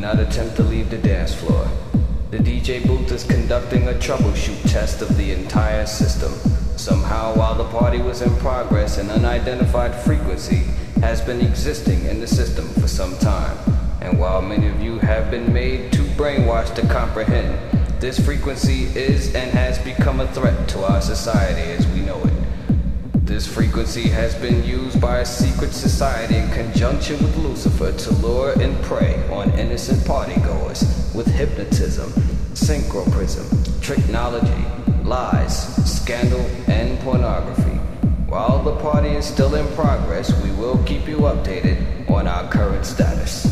not attempt to leave the dance floor. The DJ booth is conducting a troubleshoot test of the entire system. Somehow, while the party was in progress, an unidentified frequency has been existing in the system for some time. And while many of you have been made too brainwashed to comprehend, this frequency is and has become a threat to our society as we. This frequency has been used by a secret society in conjunction with Lucifer to lure and prey on innocent partygoers with hypnotism, synchroprism, technology, lies, scandal, and pornography. While the party is still in progress, we will keep you updated on our current status.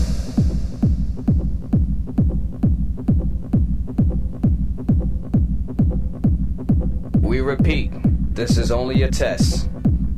We repeat, this is only a test.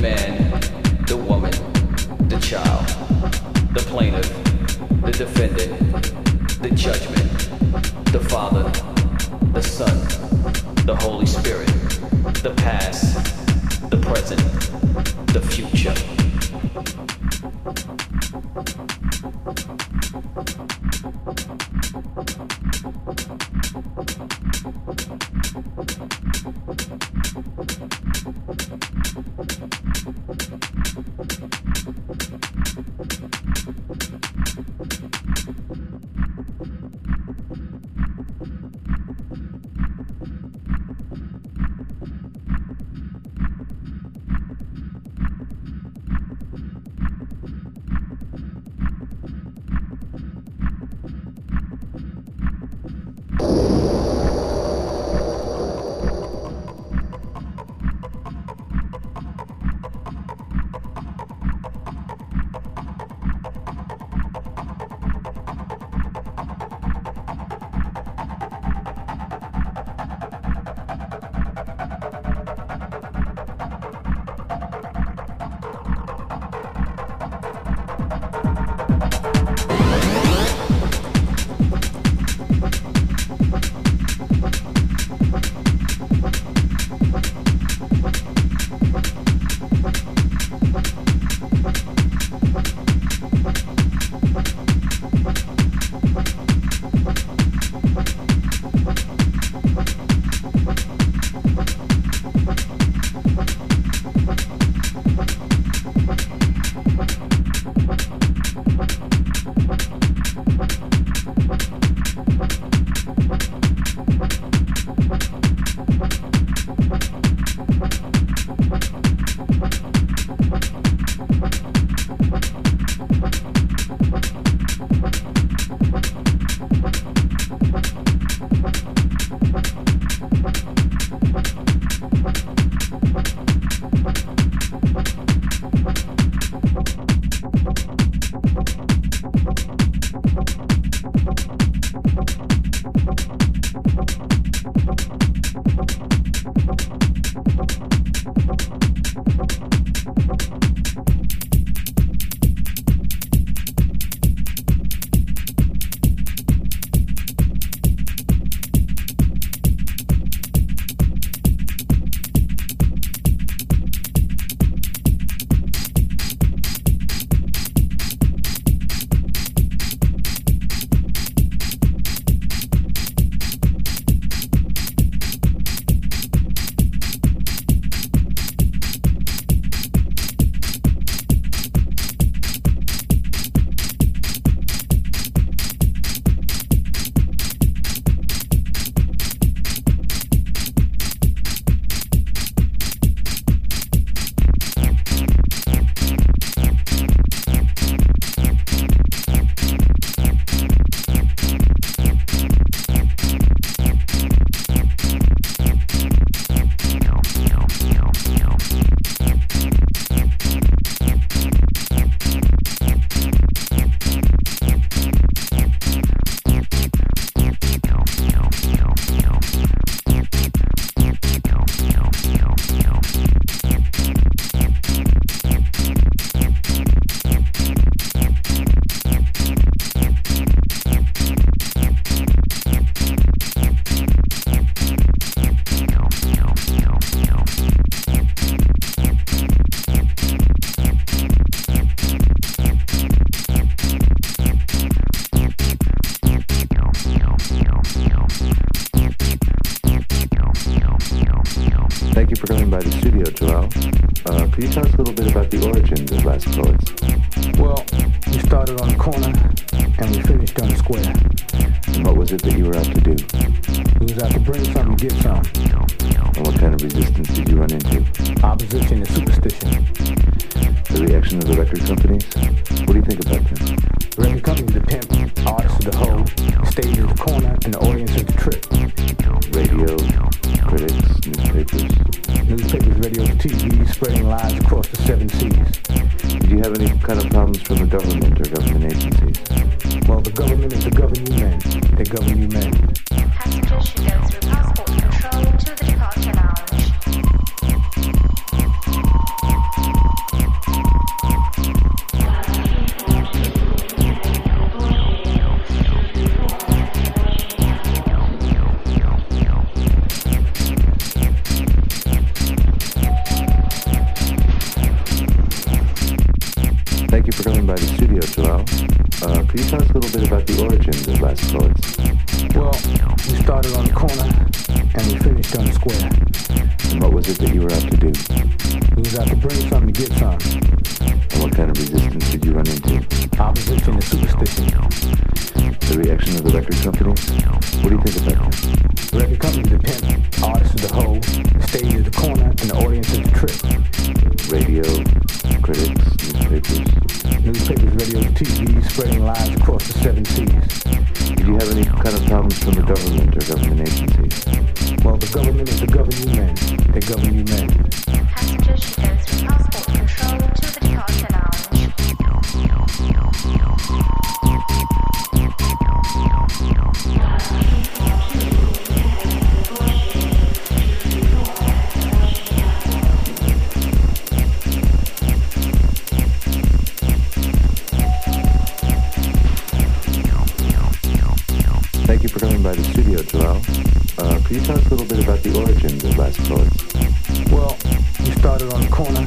man, the woman, the child, the plaintiff, the defendant, the judgment, the Father, the Son, the Holy Spirit, the past, the present, the future. could you tell us a little bit about the origins of Last Swords? Well, we started on the corner and we finished on the square. And what was it that you were out to do? We was out to bring some and get some. And what kind of resistance did you run into? Opposition and superstition. The reaction of the record companies? What do you think about this? uncomfortable? What do you think about that? Record company are pimp, artists are the hoe, stage is the corner, and the audience is the trick. Radio, critics, newspapers. Newspapers, radio, TV, spreading lies across the seven seas. Do you have any kind of problems from the government or government agencies? Well, the government is the governing men. They govern you men. Passenger, she goes with hospital. Could you tell us a little bit about the origins of Last Swords? Well, we started on the corner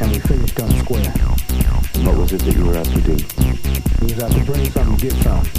and we finished on the square. What was it that you were out to do? We was out to bring something, get something.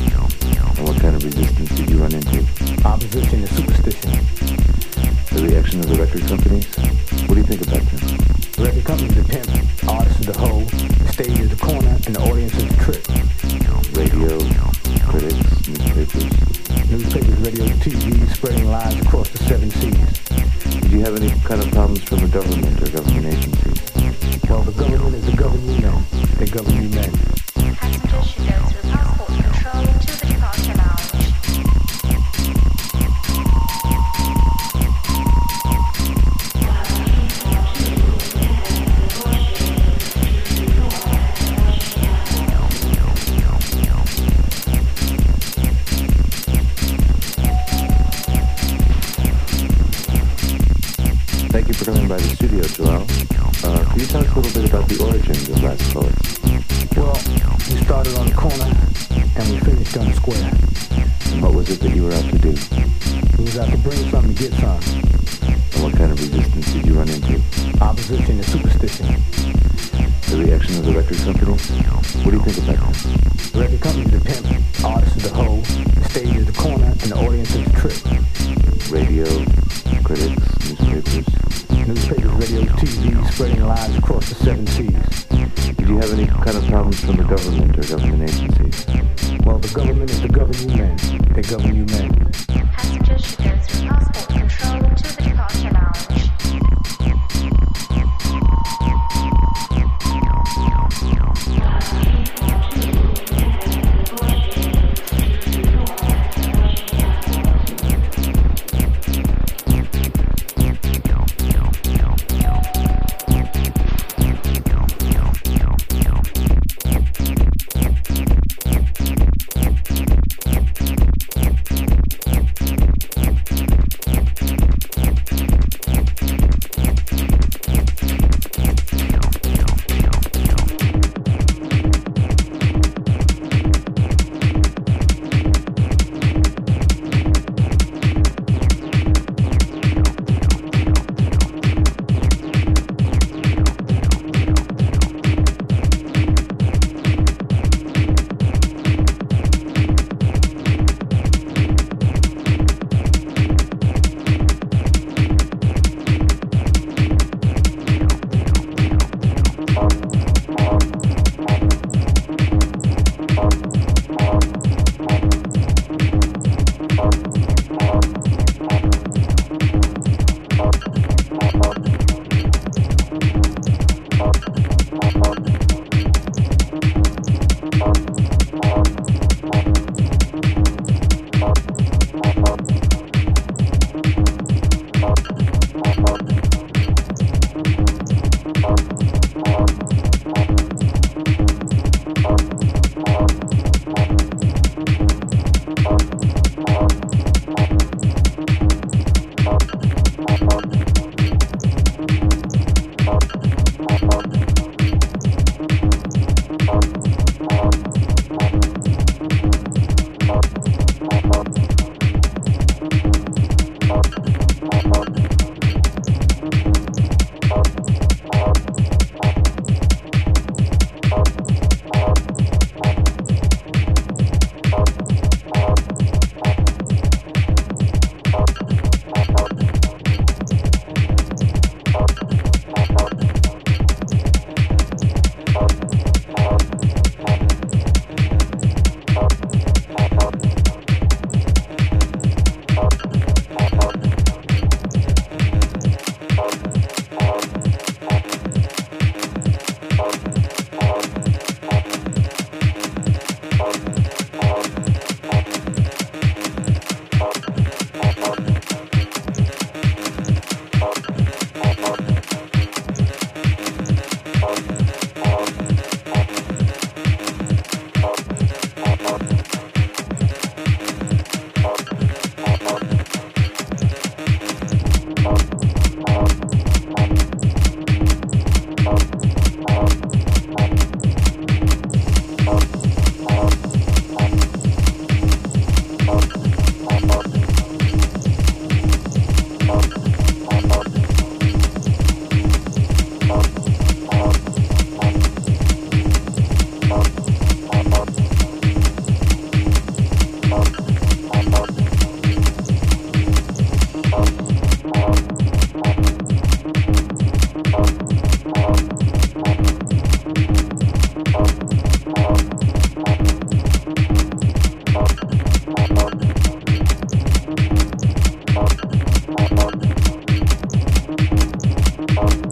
Bye.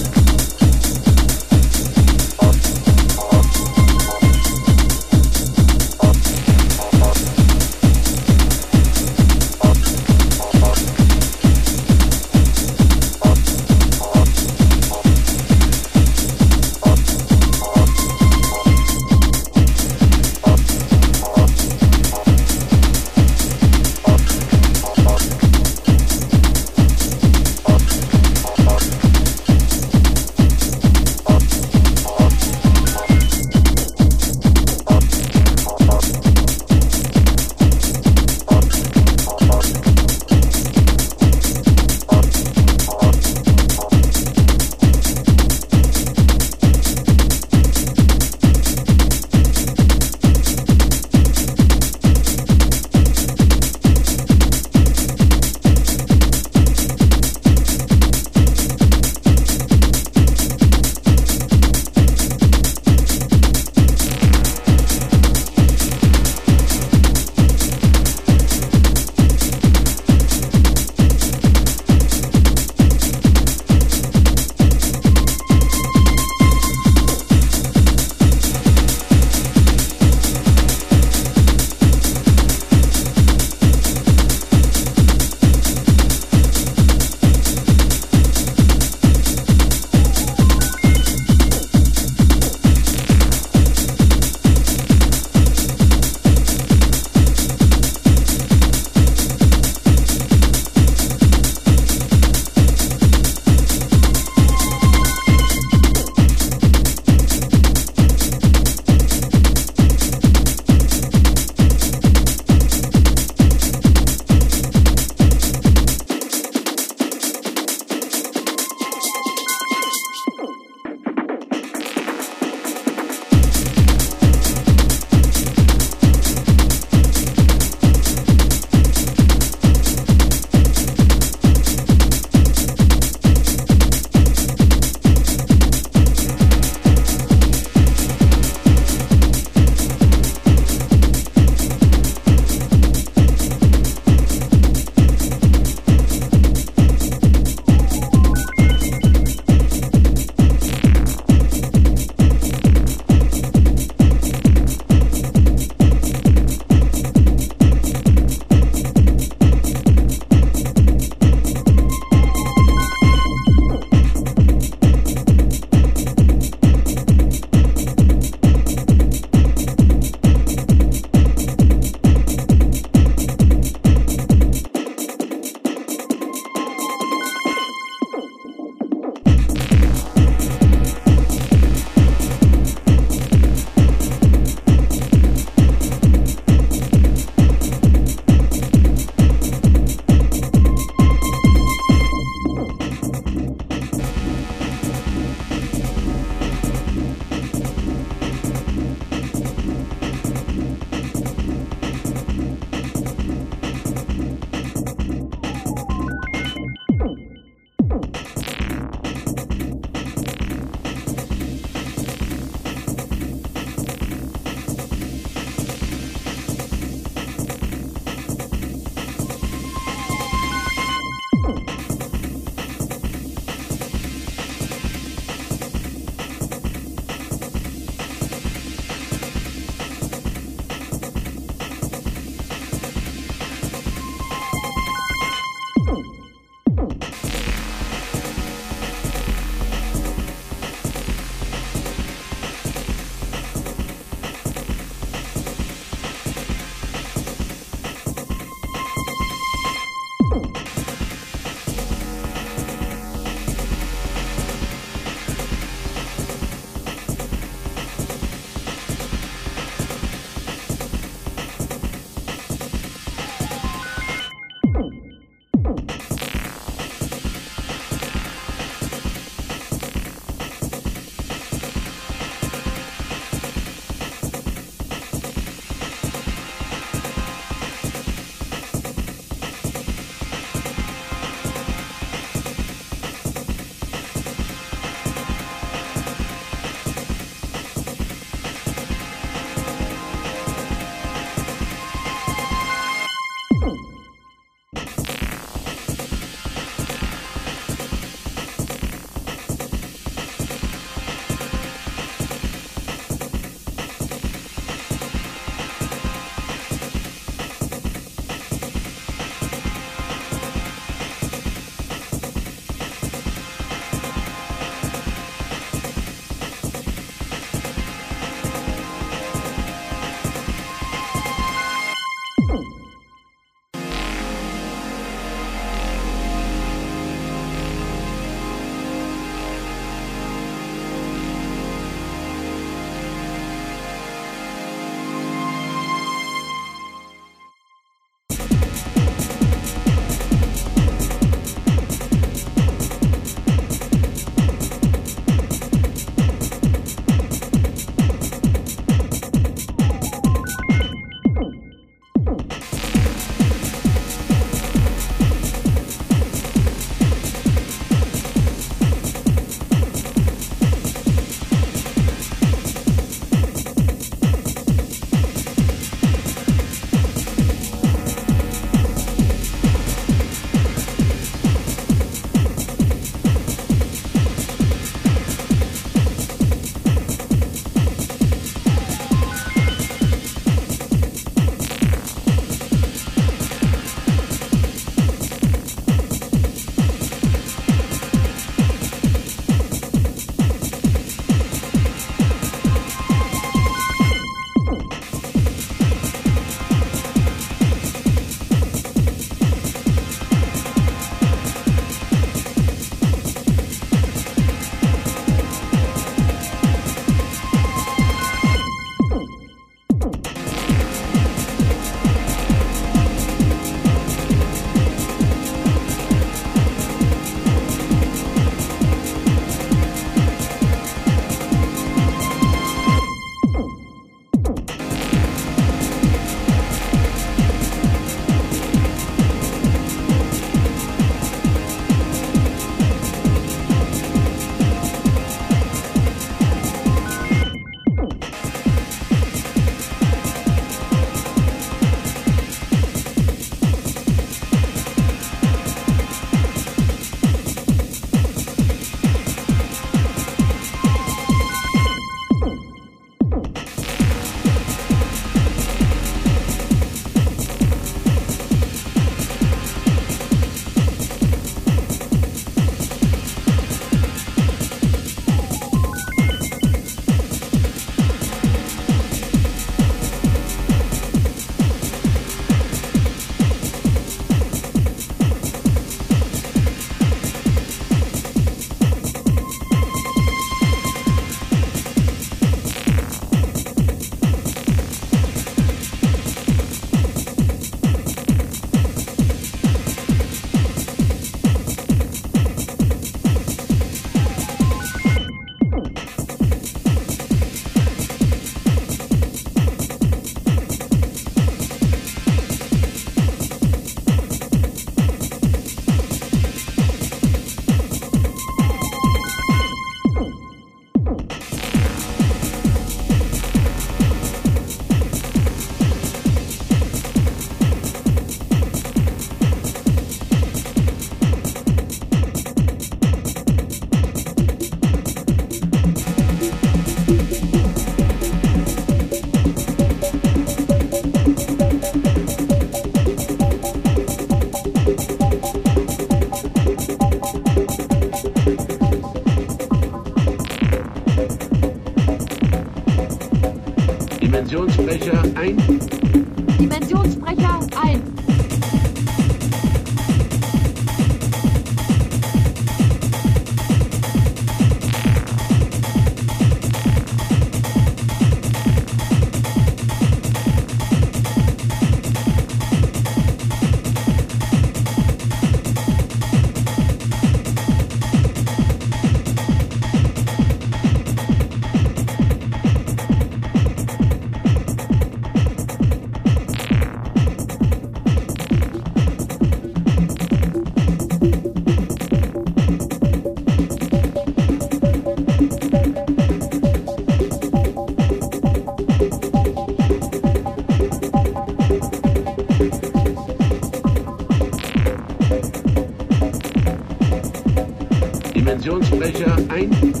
Dimensionssprecher 1.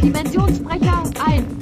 Dimensionssprecher 1.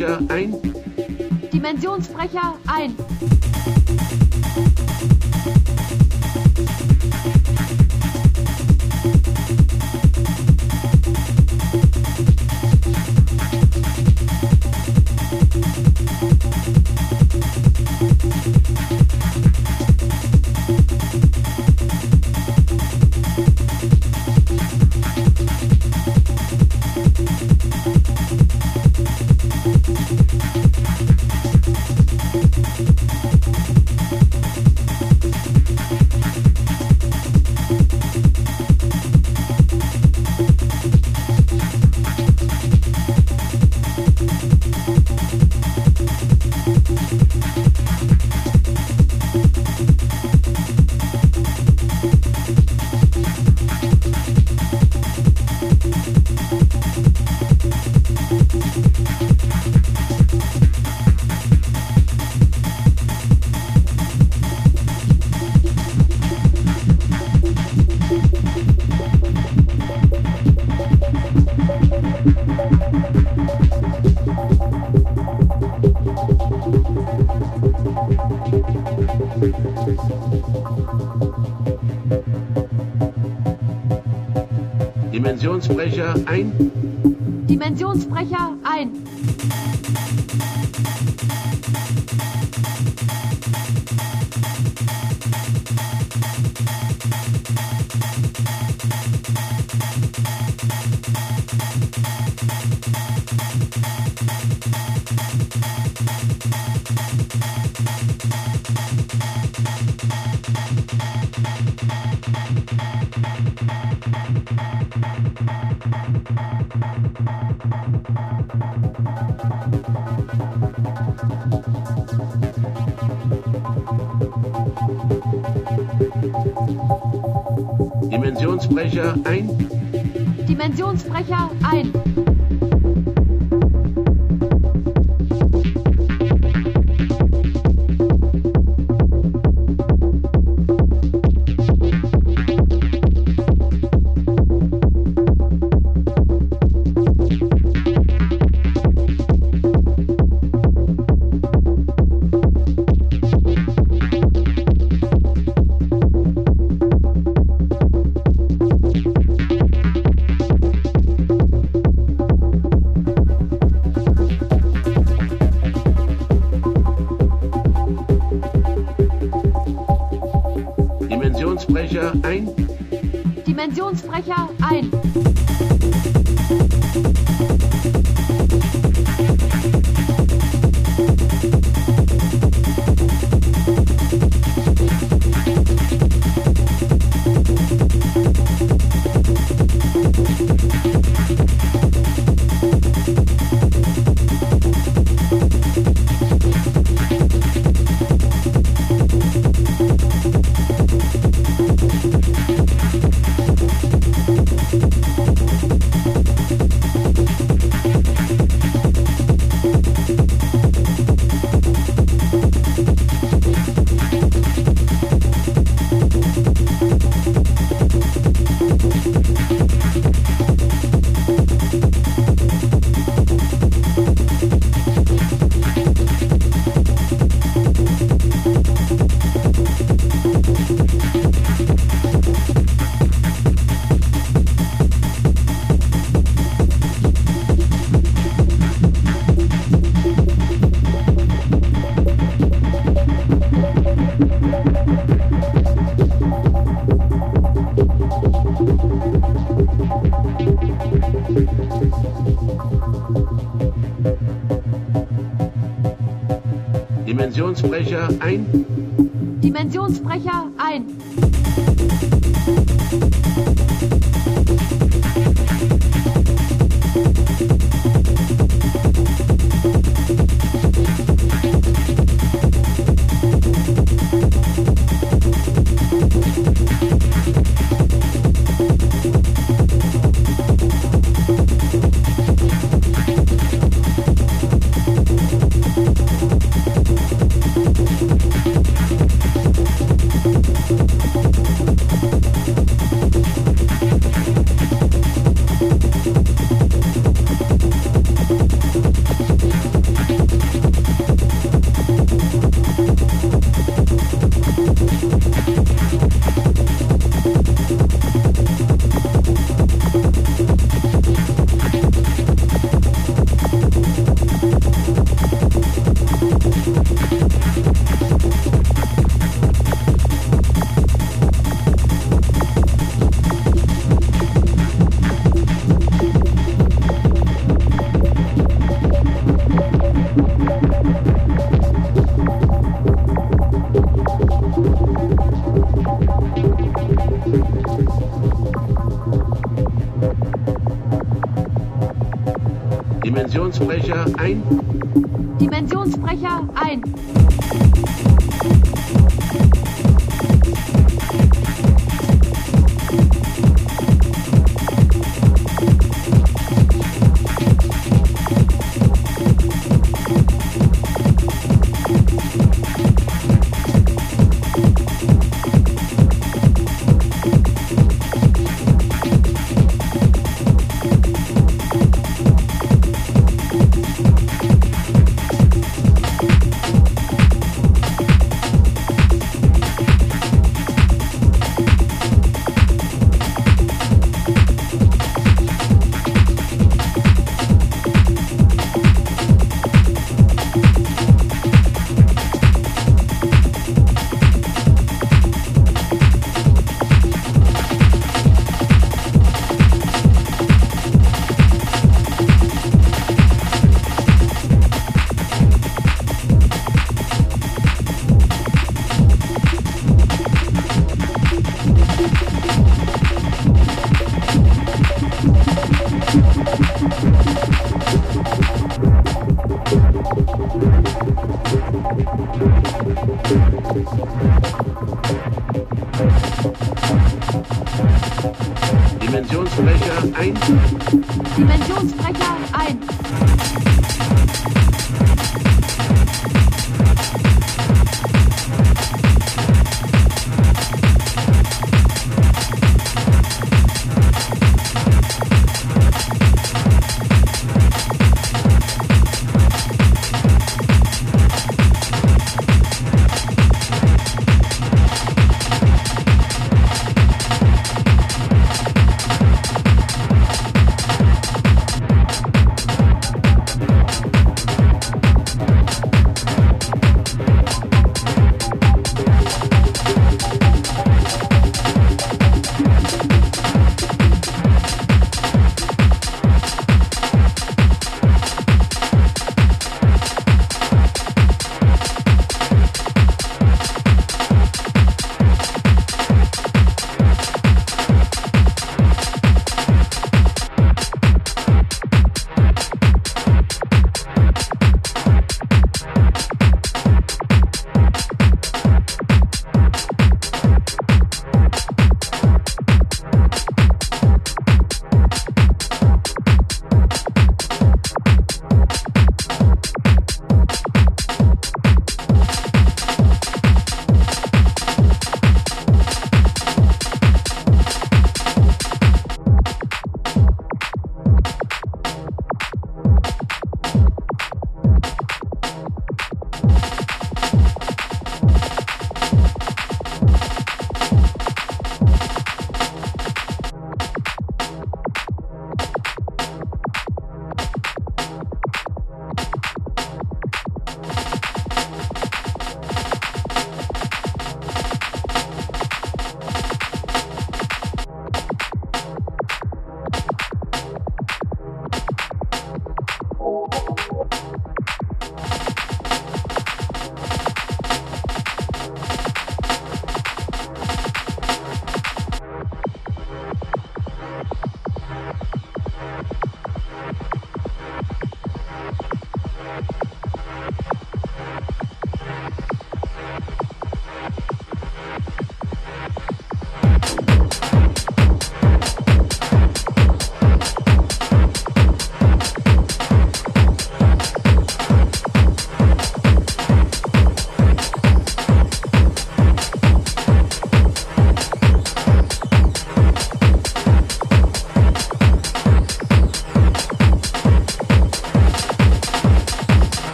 Voyager ein. Dimensionssprecher Dimensionsbrecher ein. Dimensionsbrecher ein. Dimensionsbrecher Dimensionsbrecher ein. Dimensionsbrecher ein. Marine.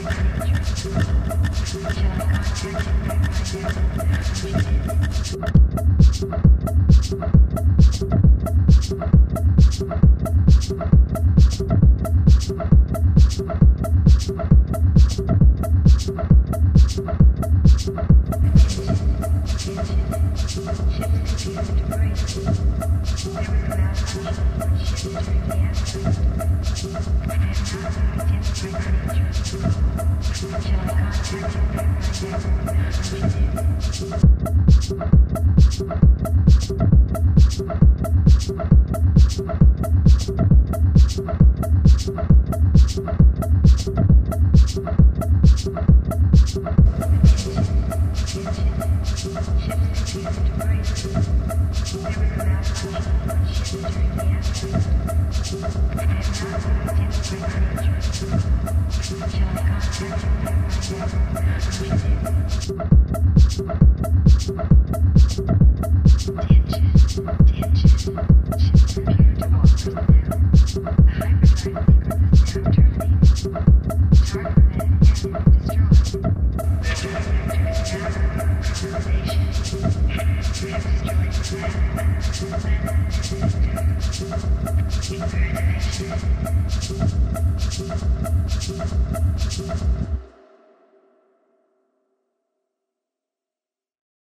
Thank you.